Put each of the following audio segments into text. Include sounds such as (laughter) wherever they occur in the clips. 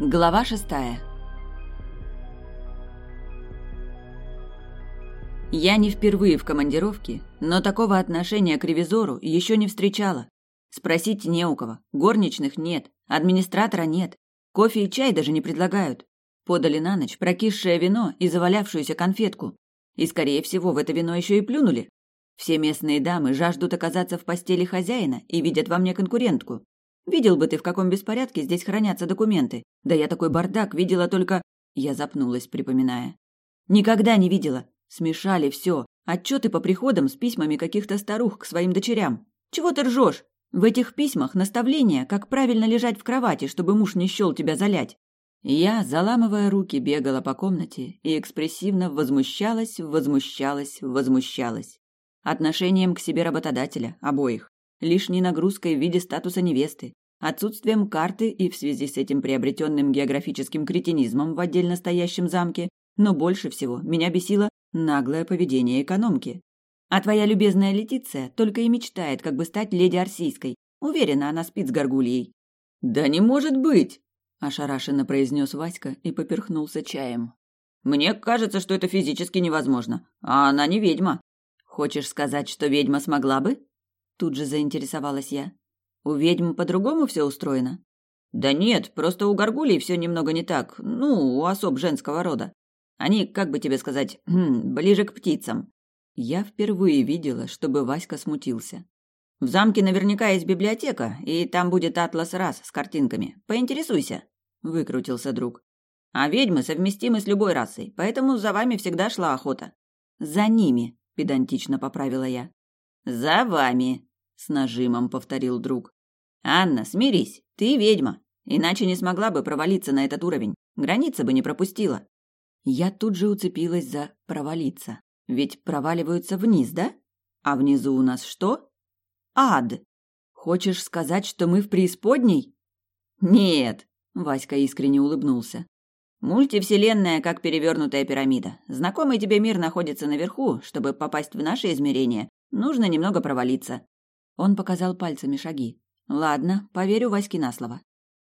Глава шестая. Я не впервые в командировке, но такого отношения к ревизору еще не встречала. Спросить не у кого. Горничных нет, администратора нет. Кофе и чай даже не предлагают. Подали на ночь прокисшее вино и завалявшуюся конфетку. И, скорее всего, в это вино еще и плюнули. Все местные дамы жаждут оказаться в постели хозяина и видят во мне конкурентку. Видел бы ты, в каком беспорядке здесь хранятся документы. Да я такой бардак видела только... Я запнулась, припоминая. Никогда не видела. Смешали все. Отчеты по приходам с письмами каких-то старух к своим дочерям. Чего ты ржешь? В этих письмах наставления, как правильно лежать в кровати, чтобы муж не счел тебя залять. Я, заламывая руки, бегала по комнате и экспрессивно возмущалась, возмущалась, возмущалась. Отношением к себе работодателя, обоих лишней нагрузкой в виде статуса невесты, отсутствием карты и в связи с этим приобретенным географическим кретинизмом в отдельно стоящем замке, но больше всего меня бесило наглое поведение экономки. А твоя любезная Летиция только и мечтает, как бы стать леди Арсийской. Уверена, она спит с горгульей. «Да не может быть!» – ошарашенно произнес Васька и поперхнулся чаем. «Мне кажется, что это физически невозможно, а она не ведьма». «Хочешь сказать, что ведьма смогла бы?» Тут же заинтересовалась я. У ведьм по-другому все устроено? Да нет, просто у горгулей все немного не так. Ну, у особ женского рода. Они, как бы тебе сказать, (clears throat) ближе к птицам. Я впервые видела, чтобы Васька смутился. В замке наверняка есть библиотека, и там будет атлас рас с картинками. Поинтересуйся, выкрутился друг. А ведьмы совместимы с любой расой, поэтому за вами всегда шла охота. За ними, педантично поправила я. За вами, с нажимом повторил друг. Анна, смирись, ты ведьма, иначе не смогла бы провалиться на этот уровень. Граница бы не пропустила. Я тут же уцепилась за провалиться. Ведь проваливаются вниз, да? А внизу у нас что? Ад. Хочешь сказать, что мы в преисподней? Нет, Васька искренне улыбнулся. Мультивселенная как перевернутая пирамида. Знакомый тебе мир находится наверху. Чтобы попасть в наше измерение, нужно немного провалиться. Он показал пальцами шаги. Ладно, поверю Ваське на слово.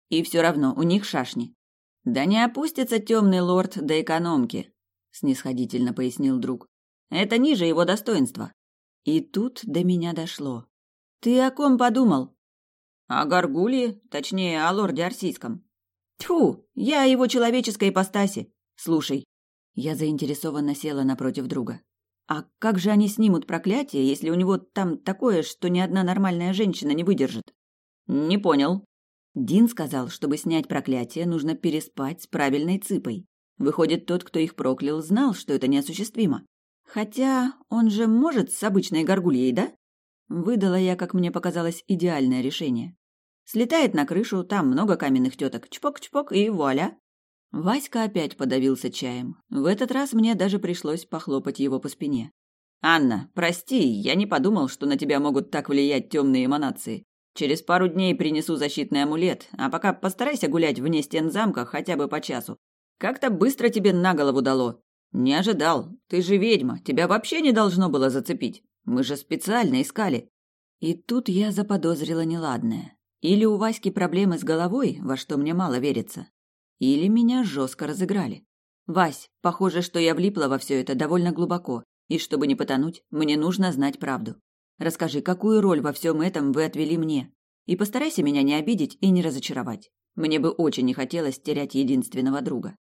И все равно у них шашни. Да не опустится темный лорд до экономки, снисходительно пояснил друг. Это ниже его достоинства. И тут до меня дошло. Ты о ком подумал? О Гаргуле, точнее, о лорде Арсийском. Тьфу, я о его человеческой ипостаси. Слушай, я заинтересованно села напротив друга. А как же они снимут проклятие, если у него там такое, что ни одна нормальная женщина не выдержит? Не понял. Дин сказал, чтобы снять проклятие, нужно переспать с правильной цыпой. Выходит, тот, кто их проклял, знал, что это неосуществимо. Хотя он же может с обычной горгульей, да? Выдала я, как мне показалось, идеальное решение. Слетает на крышу, там много каменных теток, чпок-чпок и вуаля. Васька опять подавился чаем. В этот раз мне даже пришлось похлопать его по спине. «Анна, прости, я не подумал, что на тебя могут так влиять темные эманации. Через пару дней принесу защитный амулет, а пока постарайся гулять вне стен замка хотя бы по часу. Как-то быстро тебе на голову дало. Не ожидал. Ты же ведьма, тебя вообще не должно было зацепить. Мы же специально искали». И тут я заподозрила неладное. Или у Васьки проблемы с головой, во что мне мало верится, или меня жестко разыграли. Вась, похоже, что я влипла во все это довольно глубоко, и чтобы не потонуть, мне нужно знать правду. Расскажи, какую роль во всем этом вы отвели мне? И постарайся меня не обидеть и не разочаровать. Мне бы очень не хотелось терять единственного друга.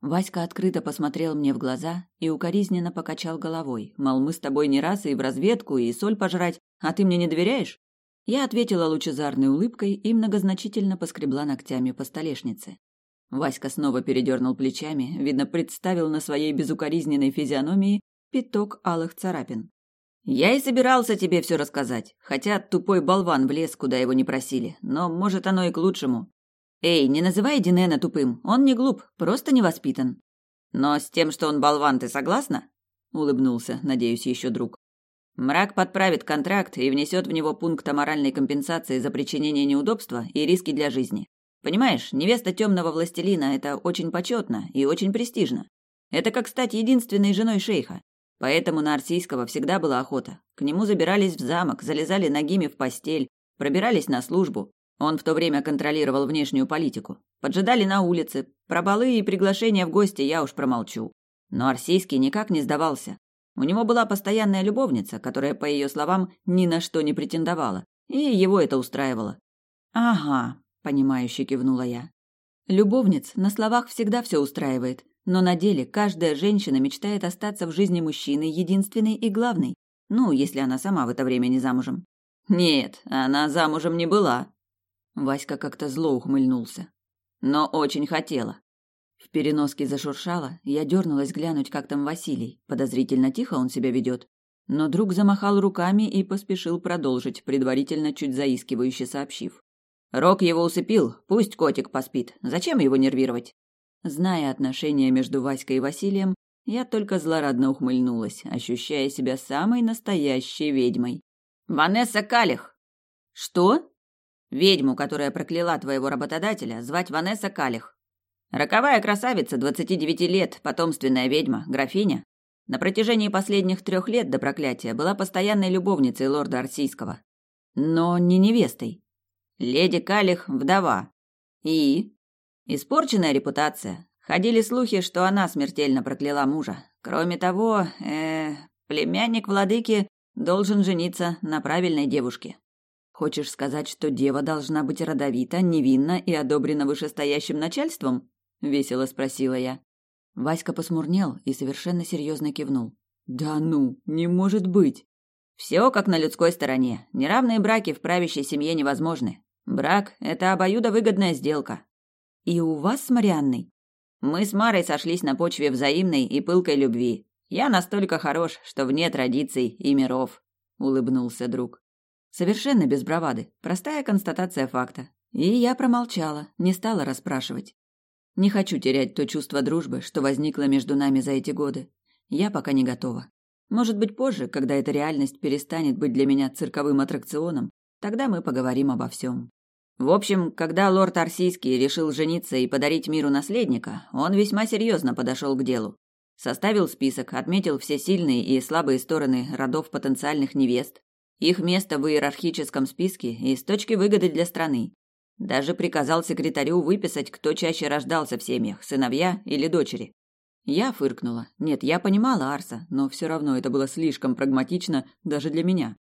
Васька открыто посмотрел мне в глаза и укоризненно покачал головой, мол, мы с тобой не раз и в разведку, и соль пожрать, а ты мне не доверяешь? Я ответила лучезарной улыбкой и многозначительно поскребла ногтями по столешнице. Васька снова передернул плечами, видно, представил на своей безукоризненной физиономии пяток алых царапин. «Я и собирался тебе все рассказать, хотя тупой болван влез, куда его не просили, но, может, оно и к лучшему. Эй, не называй Динена тупым, он не глуп, просто невоспитан. Но с тем, что он болван, ты согласна?» — улыбнулся, надеюсь, еще друг. Мрак подправит контракт и внесет в него пункт о моральной компенсации за причинение неудобства и риски для жизни. Понимаешь, невеста темного властелина – это очень почетно и очень престижно. Это как стать единственной женой шейха. Поэтому на Арсийского всегда была охота. К нему забирались в замок, залезали ногими в постель, пробирались на службу. Он в то время контролировал внешнюю политику. Поджидали на улице. Про балы и приглашения в гости я уж промолчу. Но Арсийский никак не сдавался. У него была постоянная любовница, которая, по ее словам, ни на что не претендовала. И его это устраивало. «Ага», — понимающе кивнула я. «Любовниц на словах всегда все устраивает, но на деле каждая женщина мечтает остаться в жизни мужчины единственной и главной. Ну, если она сама в это время не замужем». «Нет, она замужем не была». Васька как-то зло ухмыльнулся. «Но очень хотела. В переноске зашуршало, я дернулась глянуть, как там Василий. Подозрительно тихо он себя ведет. Но друг замахал руками и поспешил продолжить, предварительно чуть заискивающе сообщив. Рок его усыпил, пусть котик поспит. Зачем его нервировать? Зная отношения между Васькой и Василием, я только злорадно ухмыльнулась, ощущая себя самой настоящей ведьмой. «Ванесса Калих!» «Что?» «Ведьму, которая прокляла твоего работодателя, звать Ванесса Калих. Роковая красавица, 29 лет, потомственная ведьма, графиня. На протяжении последних трех лет до проклятия была постоянной любовницей лорда Арсийского. Но не невестой. Леди Калих – вдова. И? Испорченная репутация. Ходили слухи, что она смертельно прокляла мужа. Кроме того, э, племянник владыки должен жениться на правильной девушке. Хочешь сказать, что дева должна быть родовита, невинна и одобрена вышестоящим начальством? весело спросила я. Васька посмурнел и совершенно серьезно кивнул. Да ну, не может быть. Все как на людской стороне. Неравные браки в правящей семье невозможны. Брак это обоюдовыгодная сделка. И у вас с Марианной? Мы с Марой сошлись на почве взаимной и пылкой любви. Я настолько хорош, что вне традиций и миров, улыбнулся друг. Совершенно без бравады, простая констатация факта. И я промолчала, не стала расспрашивать. Не хочу терять то чувство дружбы, что возникло между нами за эти годы. Я пока не готова. Может быть, позже, когда эта реальность перестанет быть для меня цирковым аттракционом, тогда мы поговорим обо всем. В общем, когда лорд Арсийский решил жениться и подарить миру наследника, он весьма серьезно подошел к делу. Составил список, отметил все сильные и слабые стороны родов потенциальных невест, их место в иерархическом списке и с точки выгоды для страны. Даже приказал секретарю выписать, кто чаще рождался в семьях, сыновья или дочери. Я фыркнула. Нет, я понимала Арса, но все равно это было слишком прагматично даже для меня.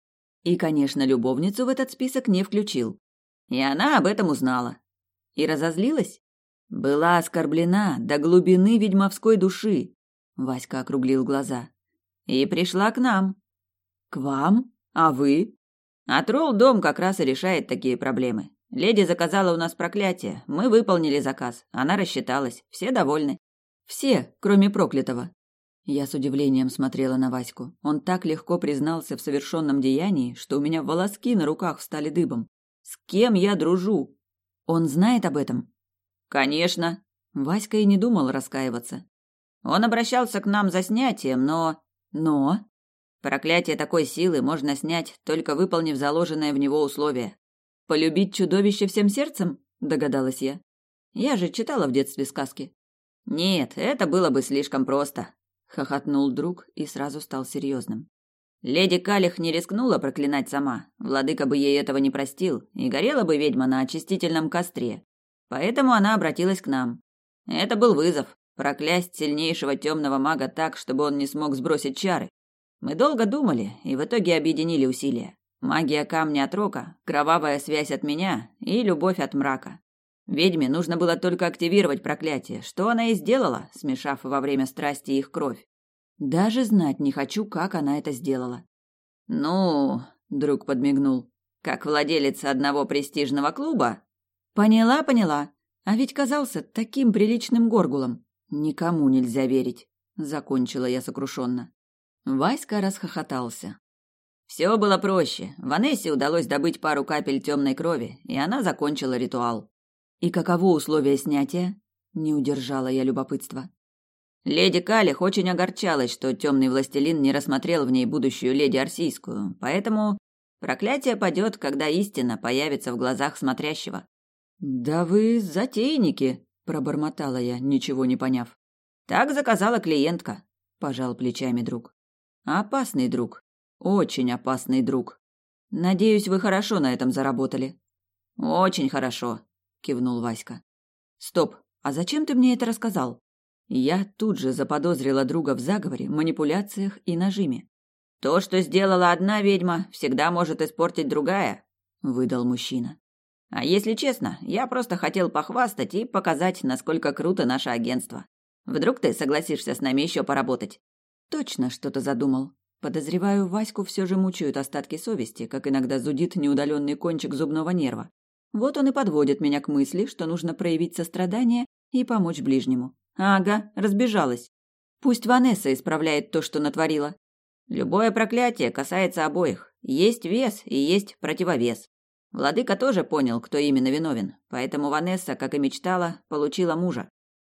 И, конечно, любовницу в этот список не включил. И она об этом узнала. И разозлилась? Была оскорблена до глубины ведьмовской души. Васька округлил глаза. И пришла к нам. К вам? А вы? А тролл дом как раз и решает такие проблемы. Леди заказала у нас проклятие. Мы выполнили заказ. Она рассчиталась. Все довольны. Все, кроме проклятого. Я с удивлением смотрела на Ваську. Он так легко признался в совершенном деянии, что у меня волоски на руках встали дыбом. С кем я дружу? Он знает об этом? Конечно. Васька и не думал раскаиваться. Он обращался к нам за снятием, но... Но... Проклятие такой силы можно снять, только выполнив заложенное в него условие. Полюбить чудовище всем сердцем? Догадалась я. Я же читала в детстве сказки. Нет, это было бы слишком просто, хохотнул друг и сразу стал серьезным. Леди Калих не рискнула проклинать сама. Владыка бы ей этого не простил, и горела бы ведьма на очистительном костре. Поэтому она обратилась к нам. Это был вызов проклясть сильнейшего темного мага так, чтобы он не смог сбросить чары. Мы долго думали и в итоге объединили усилия. Магия камня от рока, кровавая связь от меня и любовь от мрака. Ведьме нужно было только активировать проклятие, что она и сделала, смешав во время страсти их кровь. Даже знать не хочу, как она это сделала. Ну, друг подмигнул. Как владелец одного престижного клуба? Поняла, поняла. А ведь казался таким приличным горгулом. Никому нельзя верить, закончила я сокрушенно. Васька расхохотался. Все было проще. Ванессе удалось добыть пару капель темной крови, и она закончила ритуал. И каково условие снятия? Не удержала я любопытства. Леди Калих очень огорчалась, что темный властелин не рассмотрел в ней будущую леди Арсийскую, поэтому проклятие падет, когда истина появится в глазах смотрящего. Да вы затейники, пробормотала я, ничего не поняв. Так заказала клиентка, пожал плечами друг. Опасный друг, очень опасный друг. Надеюсь, вы хорошо на этом заработали. Очень хорошо, кивнул Васька. Стоп, а зачем ты мне это рассказал? Я тут же заподозрила друга в заговоре, манипуляциях и нажиме. То, что сделала одна ведьма, всегда может испортить другая, выдал мужчина. А если честно, я просто хотел похвастать и показать, насколько круто наше агентство. Вдруг ты согласишься с нами еще поработать? Точно что-то задумал. Подозреваю, Ваську все же мучают остатки совести, как иногда зудит неудаленный кончик зубного нерва. Вот он и подводит меня к мысли, что нужно проявить сострадание и помочь ближнему. Ага, разбежалась. Пусть Ванесса исправляет то, что натворила. Любое проклятие касается обоих. Есть вес и есть противовес. Владыка тоже понял, кто именно виновен, поэтому Ванесса, как и мечтала, получила мужа.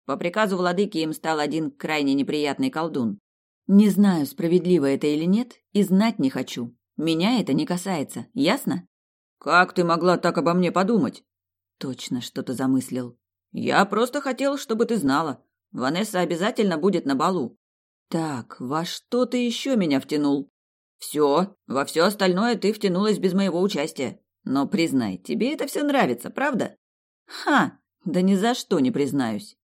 По приказу владыки им стал один крайне неприятный колдун. Не знаю, справедливо это или нет, и знать не хочу. Меня это не касается, ясно? Как ты могла так обо мне подумать? Точно что-то замыслил. Я просто хотел, чтобы ты знала. Ванесса обязательно будет на балу. Так, во что ты еще меня втянул? Все, во все остальное ты втянулась без моего участия. Но признай, тебе это все нравится, правда? Ха, да ни за что не признаюсь.